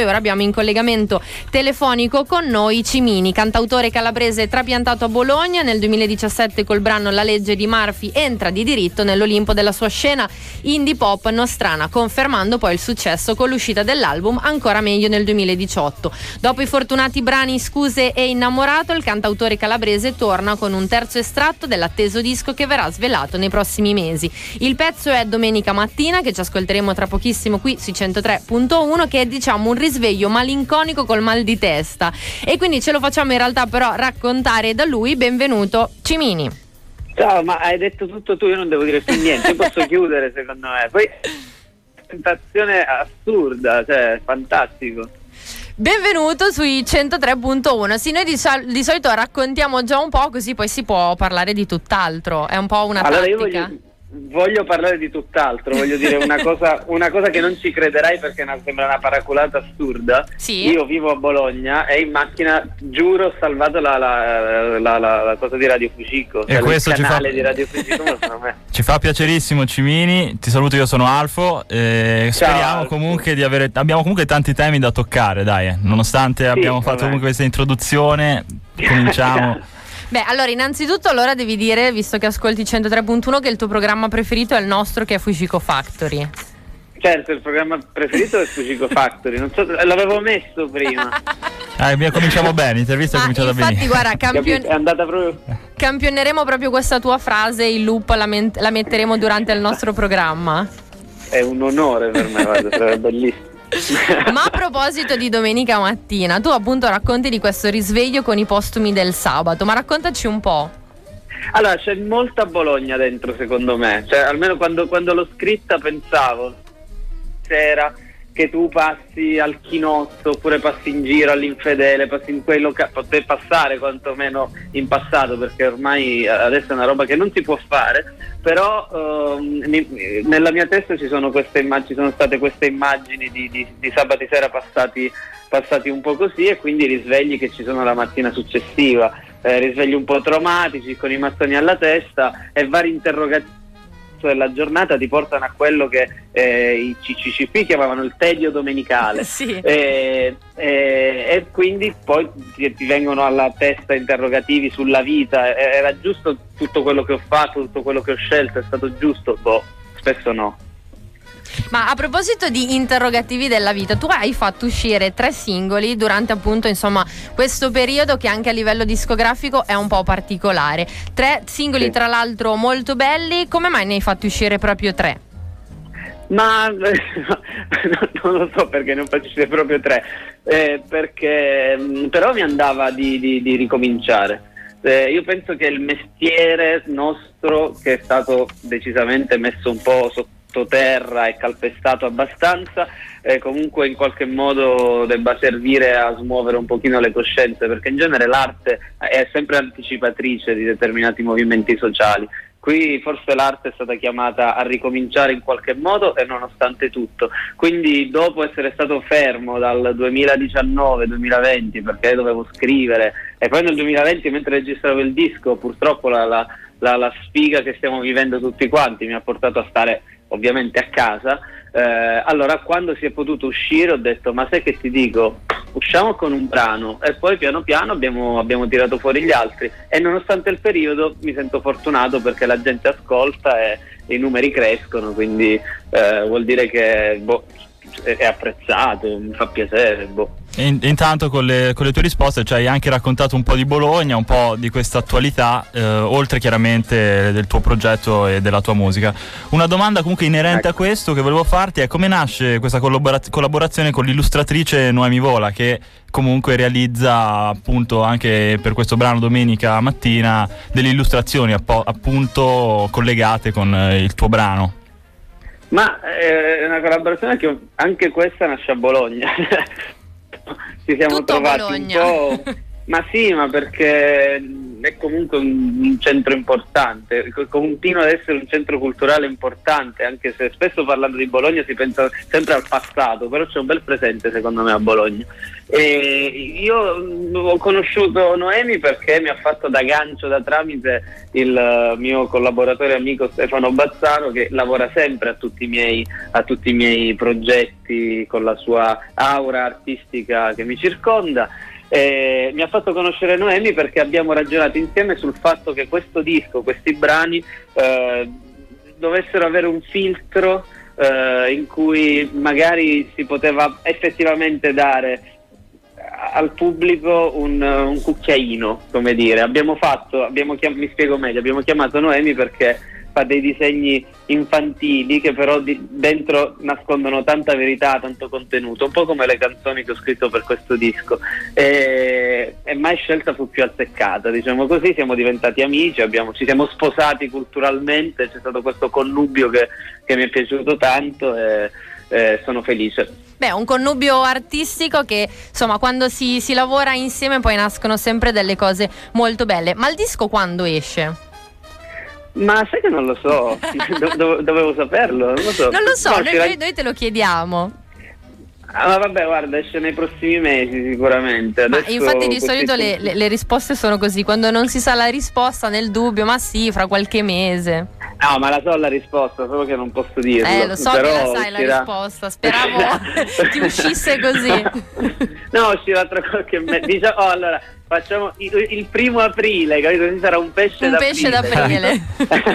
E ora abbiamo in collegamento telefonico con noi Cimini, cantautore calabrese trapiantato a Bologna. Nel 2017 col brano La legge di Murphy entra di diritto nell'Olimpo della sua scena indie pop nostrana, confermando poi il successo con l'uscita dell'album Ancora meglio nel 2018. Dopo i fortunati brani Scuse e Innamorato, il cantautore calabrese torna con un terzo estratto dell'atteso disco che verrà svelato nei prossimi mesi. Il pezzo è Domenica mattina, che ci ascolteremo tra pochissimo qui sui 103.1, che è diciamo un risveglio risveglio malinconico col mal di testa. E quindi ce lo facciamo in realtà però raccontare da lui. Benvenuto Cimini. Ciao, ma hai detto tutto tu, io non devo dire più niente, posso chiudere secondo me. Poi presentazione assurda, cioè fantastico. Benvenuto sui 103.1. Sì, noi di, sol- di, solito raccontiamo già un po', così poi si può parlare di tutt'altro. È un po' una allora, tattica. Io voglio, Voglio parlare di tutt'altro, voglio dire una cosa, una cosa, che non ci crederai perché sembra una paraculata assurda. Sì. Io vivo a Bologna e in macchina, giuro, ho salvato la, la, la, la cosa di Radio Fucico. E cioè questo ci fa... di Radio Fucico ci fa piacerissimo Cimini, ti saluto, io sono Alfo. Eh, speriamo Alfo. comunque di avere. Abbiamo comunque tanti temi da toccare, dai. Eh. Nonostante sì, abbiamo fatto comunque questa introduzione, cominciamo. Beh, allora, innanzitutto allora devi dire, visto che ascolti 103.1, che il tuo programma preferito è il nostro, che è Fujiko Factory. Certo, il programma preferito è Fujiko Factory, non so, l'avevo messo prima. ah, cominciamo bene, l'intervista è cominciata infatti, bene. guarda, campion- è andata proprio... campioneremo proprio questa tua frase in loop, la, men- la metteremo durante il nostro programma. È un onore per me, guarda, sarebbe bellissimo. Ma a proposito di domenica mattina, tu appunto racconti di questo risveglio con i postumi del sabato, ma raccontaci un po'. Allora, c'è molta Bologna dentro secondo me, cioè almeno quando, quando l'ho scritta pensavo, sera che tu passi al chinotto oppure passi in giro all'infedele, passi in quei locali, poter passare quantomeno in passato perché ormai adesso è una roba che non si può fare, però ehm, nella mia testa ci sono, immag- ci sono, state queste immagini di, di, di sabati sera passati, passati, un po' così e quindi risvegli che ci sono la mattina successiva, eh, risvegli un po' traumatici con i mattoni alla testa e vari interrogativi della giornata ti portano a quello che eh, i CCCP chiamavano il tedio domenicale sì. e, e, e, quindi poi ti, ti, vengono alla testa interrogativi sulla vita era giusto tutto quello che ho fatto tutto quello che ho scelto è stato giusto? boh, spesso no ma a proposito di interrogativi della vita, tu hai fatto uscire tre singoli durante appunto insomma questo periodo che anche a livello discografico è un po' particolare. Tre singoli sì. tra l'altro molto belli, come mai ne hai fatti uscire proprio tre? Ma non lo so perché ne ho fatti uscire proprio tre, eh, perché mm, però mi andava di, di, di ricominciare. Eh, io penso che il mestiere nostro, che è stato decisamente messo un po' sotto sottoterra e calpestato abbastanza, eh, comunque in qualche modo debba servire a smuovere un pochino le coscienze, perché in genere l'arte è sempre anticipatrice di determinati movimenti sociali. Qui forse l'arte è stata chiamata a ricominciare in qualche modo e nonostante tutto. Quindi dopo essere stato fermo dal 2019-2020 perché dovevo scrivere e poi nel 2020 mentre registravo il disco purtroppo la, la, la, la sfiga che stiamo vivendo tutti quanti mi ha portato a stare ovviamente a casa, eh, allora quando si è potuto uscire ho detto ma sai che ti dico, usciamo con un brano e poi piano piano abbiamo, abbiamo tirato fuori gli altri. E nonostante il periodo mi sento fortunato perché la gente ascolta e, i numeri crescono, quindi eh, vuol dire che boh, è apprezzato, mi fa piacere. Boh. In, intanto con le, con le, tue risposte ci hai anche raccontato un po' di Bologna, un po' di questa attualità, eh, oltre chiaramente del tuo progetto e della tua musica. Una domanda comunque inerente ecco. a questo che volevo farti è come nasce questa collabora- collaborazione con l'illustratrice Noemi Vola che comunque realizza appunto anche per questo brano domenica mattina delle illustrazioni appo- appunto collegate con eh, il tuo brano. Ma eh, è una collaborazione che anche questa nasce a Bologna. Ci siamo Tutto trovati un po'. Ma sì, ma perché è comunque un, un, centro importante, continua ad essere un centro culturale importante, anche se spesso parlando di Bologna si pensa sempre al passato, però c'è un bel presente secondo me a Bologna. E io ho conosciuto Noemi perché mi ha fatto da gancio, da tramite il mio collaboratore amico Stefano Bazzano che lavora sempre a tutti i miei, tutti i miei progetti con la sua aura artistica che mi circonda. Eh, mi ha fatto conoscere Noemi perché abbiamo ragionato insieme sul fatto che questo disco, questi brani eh, dovessero avere un filtro eh, in cui magari si poteva effettivamente dare al pubblico un, un cucchiaino, come dire. Abbiamo fatto, abbiamo chiam- mi spiego meglio, abbiamo chiamato Noemi perché fa dei disegni infantili che però di- dentro nascondono tanta verità, tanto contenuto, un po' come le canzoni che ho scritto per questo disco. E, e mai scelta fu più azzeccata, diciamo così, siamo diventati amici, abbiamo, ci siamo sposati culturalmente, c'è stato questo connubio che, che mi è piaciuto tanto e, e sono felice. Beh, un connubio artistico che insomma quando si, si lavora insieme poi nascono sempre delle cose molto belle. Ma il disco quando esce? Ma sai che non lo so, Do- dovevo saperlo, non lo so. Non lo so, no, noi, noi, noi te lo chiediamo. Ah, ma vabbè, guarda, esce nei prossimi mesi sicuramente. ma infatti di solito le, le, le, risposte sono così, quando non si sa la risposta nel dubbio, ma sì, fra qualche mese. No, ma la so la risposta, solo che non posso dirlo. Eh, lo so Però che la sai uscirà... la risposta, speravo ti uscisse così. no, uscirà tra qualche mese. Diciamo, oh, allora, facciamo il, il, primo aprile, capito? Così sarà un pesce un d'aprile. pesce d'aprile.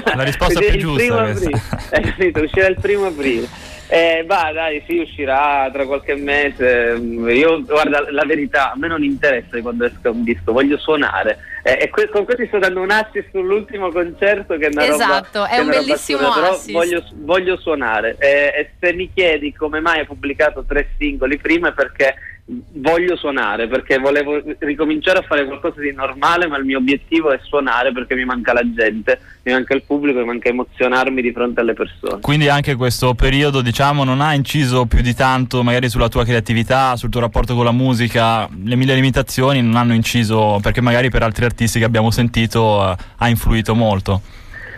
la risposta più giusta. Primo aprile. Eh, capito? Uscirà il primo aprile. Eh, bah, dai, sì, uscirà tra qualche mese. Io, guarda, la verità, a me non interessa quando esca un disco, voglio suonare. Eh, e que- con questo sto dando un assist sull'ultimo concerto che è una esatto, roba, è un bellissimo basura, assist. Voglio, voglio, suonare. Eh, e se mi chiedi come mai hai pubblicato tre singoli prima è perché voglio suonare perché volevo ricominciare a fare qualcosa di normale, ma il mio obiettivo è suonare perché mi manca la gente, mi manca il pubblico, mi manca emozionarmi di fronte alle persone. Quindi anche questo periodo, diciamo, non ha inciso più di tanto magari sulla tua creatività, sul tuo rapporto con la musica, le mille limitazioni non hanno inciso perché magari per altri artisti che abbiamo sentito uh, ha influito molto.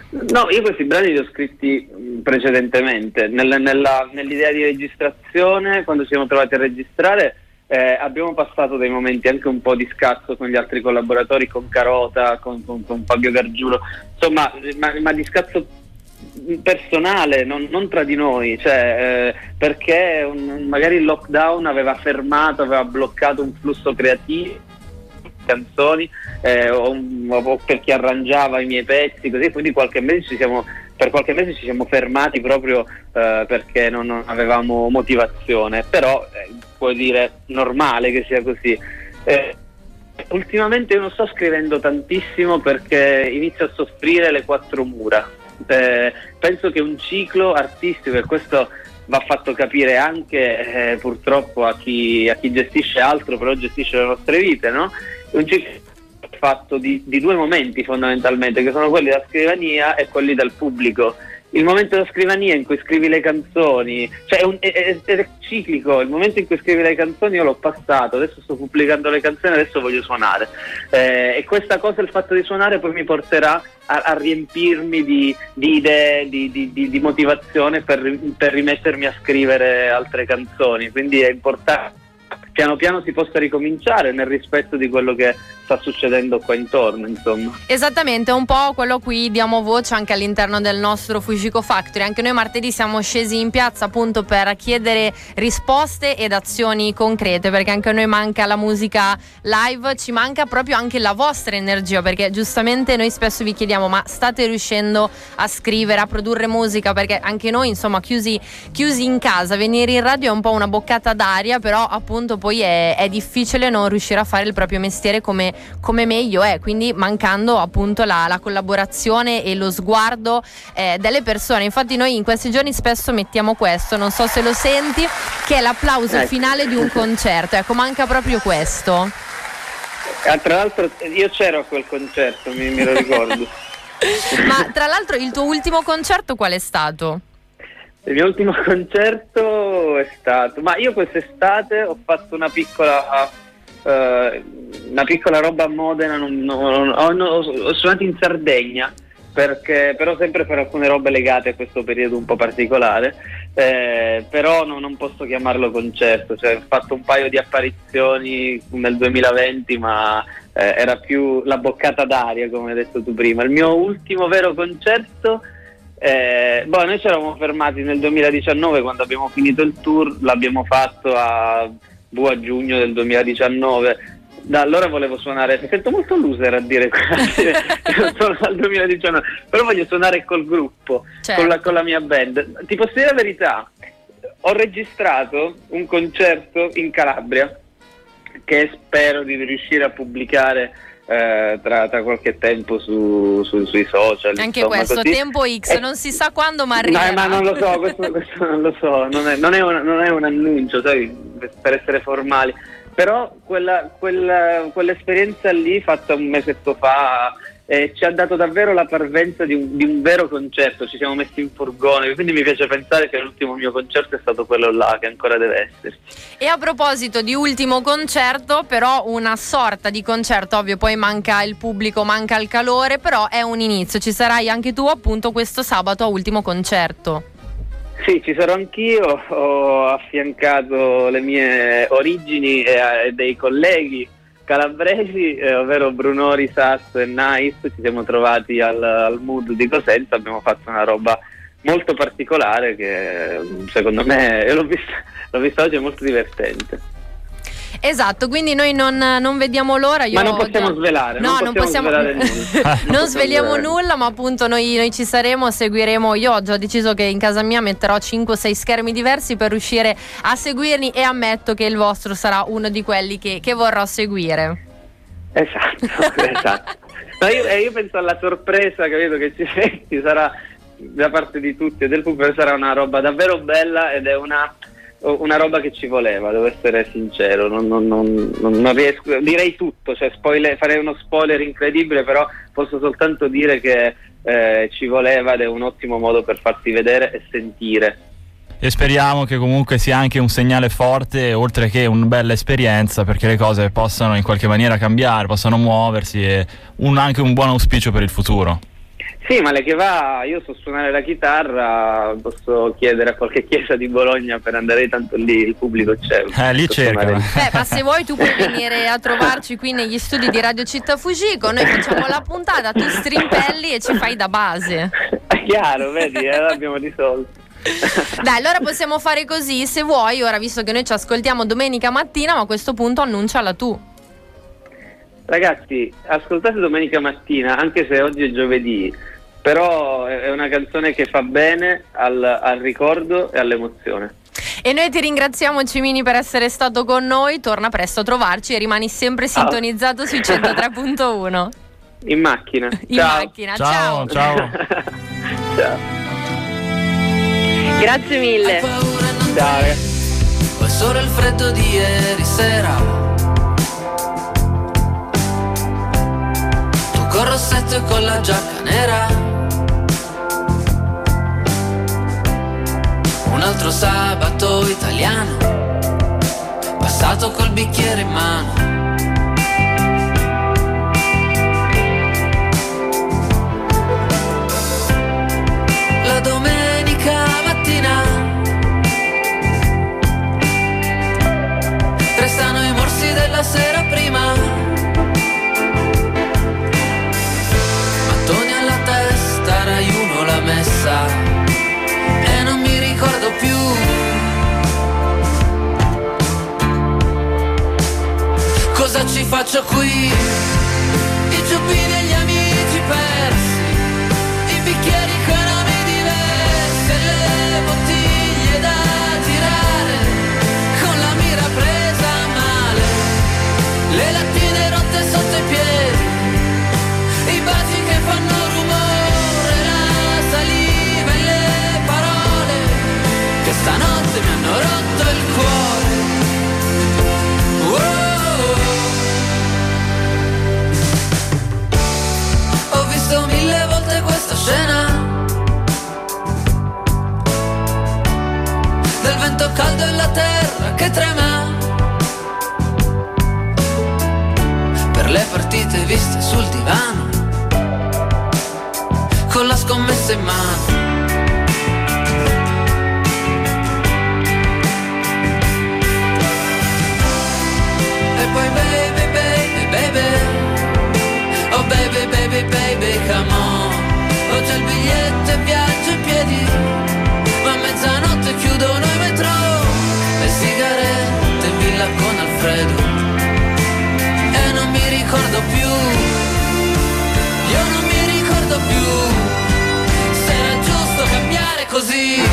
No, io questi brani li ho scritti precedentemente, nella, nella, nell'idea di registrazione, quando ci siamo trovati a registrare eh, abbiamo passato dei momenti anche un po' di scazzo con gli altri collaboratori, con Carota, con, con, con Fabio Gargiulo, insomma, ma, ma di scazzo personale, non, non, tra di noi, cioè, eh, perché un, magari il lockdown aveva fermato, aveva bloccato un flusso creativo canzoni eh, o, o, per chi arrangiava i miei pezzi così quindi qualche mese ci siamo per qualche mese ci siamo fermati proprio eh, perché non, avevamo motivazione, però eh, puoi dire normale che sia così. Eh, ultimamente non sto scrivendo tantissimo perché inizio a soffrire le quattro mura. Eh, penso che un ciclo artistico, e questo va fatto capire anche eh, purtroppo a chi, a chi, gestisce altro, però gestisce le nostre vite, no? un ciclo fatto di, di, due momenti fondamentalmente, che sono quelli della scrivania e quelli del pubblico. Il momento della scrivania in cui scrivi le canzoni, cioè è, un, è, è, ciclico, il momento in cui scrivi le canzoni io l'ho passato, adesso sto pubblicando le canzoni, adesso voglio suonare. Eh, e questa cosa, il fatto di suonare, poi mi porterà a, a riempirmi di, di idee, di, di, motivazione per, per rimettermi a scrivere altre canzoni. Quindi è importante piano piano si possa ricominciare nel rispetto di quello che sta succedendo qua intorno, insomma. Esattamente, un po' quello a cui diamo voce anche all'interno del nostro Fujiko Factory. Anche noi martedì siamo scesi in piazza appunto per chiedere risposte ed azioni concrete, perché anche a noi manca la musica live, ci manca proprio anche la vostra energia, perché giustamente noi spesso vi chiediamo "Ma state riuscendo a scrivere, a produrre musica?" Perché anche noi, insomma, chiusi, chiusi in casa, venire in radio è un po' una boccata d'aria, però appunto poi è, è difficile non riuscire a fare il proprio mestiere come come meglio è, quindi mancando appunto la, la collaborazione e lo sguardo eh, delle persone. Infatti noi in questi giorni spesso mettiamo questo, non so se lo senti, che è l'applauso ecco. finale di un concerto, ecco manca proprio questo. Ah, tra l'altro io c'ero a quel concerto, mi, mi lo ricordo. Ma tra l'altro il tuo ultimo concerto qual è stato? Il mio ultimo concerto è stato, ma io quest'estate ho fatto una piccola eh, una piccola roba a Modena, non, non, ho, ho, suonato in Sardegna, perché, però sempre per alcune robe legate a questo periodo un po' particolare, eh, però no, non posso chiamarlo concerto, cioè, ho fatto un paio di apparizioni nel 2020 ma eh, era più la boccata d'aria come hai detto tu prima. Il mio ultimo vero concerto... Eh, boh, noi ci eravamo fermati nel 2019 quando abbiamo finito il tour, l'abbiamo fatto a boh, a giugno del 2019. Da allora volevo suonare, mi sento molto loser a dire sono dal 2019, però voglio suonare col gruppo, certo. con, la, con la mia band. Ti posso dire la verità, ho registrato un concerto in Calabria che spero di riuscire a pubblicare eh, tra, tra, qualche tempo su, su, sui social. Anche insomma, questo, così. tempo X, eh, non si sa quando ma arriverà. No, ma non lo so, questo, questo non lo so, non è, non è, un, non è un annuncio, sai, per essere formali. Però quella, quella, quell'esperienza lì fatta un mesetto fa eh, ci ha dato davvero la parvenza di un, di un, vero concerto, ci siamo messi in furgone, quindi mi piace pensare che l'ultimo mio concerto è stato quello là, che ancora deve esserci. E a proposito di ultimo concerto, però una sorta di concerto, ovvio, poi manca il pubblico, manca il calore, però è un inizio, ci sarai anche tu appunto questo sabato a ultimo concerto. Sì, ci sarò anch'io, ho affiancato le mie origini e dei colleghi calabresi, eh, ovvero Brunori, Sasso e Nice, ci siamo trovati al, al mood di Cosenza, abbiamo fatto una roba molto particolare che secondo me, l'ho vista, l'ho vista oggi, è molto divertente. Esatto, quindi noi non, non vediamo l'ora. Io ma non possiamo già... svelare. No, non possiamo, non possiamo... nulla. non sveliamo nulla, ma appunto noi, noi, ci saremo, seguiremo. Io ho già deciso che in casa mia metterò 5-6 schermi diversi per riuscire a seguirli e ammetto che il vostro sarà uno di quelli che, che vorrò seguire. Esatto, esatto. No, io, eh, io, penso alla sorpresa, capito, che ci, ci sarà da parte di tutti e del pubblico, sarà una roba davvero bella ed è una una roba che ci voleva, devo essere sincero, non, non, non, non riesco, direi tutto, cioè spoiler, farei uno spoiler incredibile, però posso soltanto dire che eh, ci voleva ed è un ottimo modo per farsi vedere e sentire. E speriamo che comunque sia anche un segnale forte, oltre che una bella esperienza, perché le cose possano in qualche maniera cambiare, possano muoversi e un, anche un buon auspicio per il futuro. Sì, male che va, io so suonare la chitarra, posso chiedere a qualche chiesa di Bologna per andare tanto lì il pubblico c'è. Eh, lì cercano. Beh, ma se vuoi tu puoi venire a trovarci qui negli studi di Radio Città Fugico, noi facciamo la puntata, tu strimpelli e ci fai da base. È chiaro, vedi, eh, l'abbiamo risolto. Dai, allora possiamo fare così, se vuoi, ora visto che noi ci ascoltiamo domenica mattina, ma a questo punto annunciala tu. Ragazzi, ascoltate domenica mattina, anche se oggi è giovedì però è una canzone che fa bene al, al ricordo e all'emozione. E noi ti ringraziamo Cimini per essere stato con noi, torna presto a trovarci e rimani sempre sintonizzato sui 103.1. In macchina. In ciao. macchina, ciao. Ciao. ciao. Grazie mille. Ciao. Ho solo il freddo di ieri sera Tu con rossetto e con la giacca nera italiano, passato col bicchiere in mano. La domenica mattina restano i morsi della sera prima. Faccio qui? Borsa in mano. E poi baby, baby, baby, oh baby, baby, baby, come on. Ho già il biglietto e viaggio in piedi, ma a mezzanotte chiudono i metro. Le sigarette villa con Alfredo, e non mi ricordo più, io non mi ricordo più, se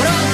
Cabrón.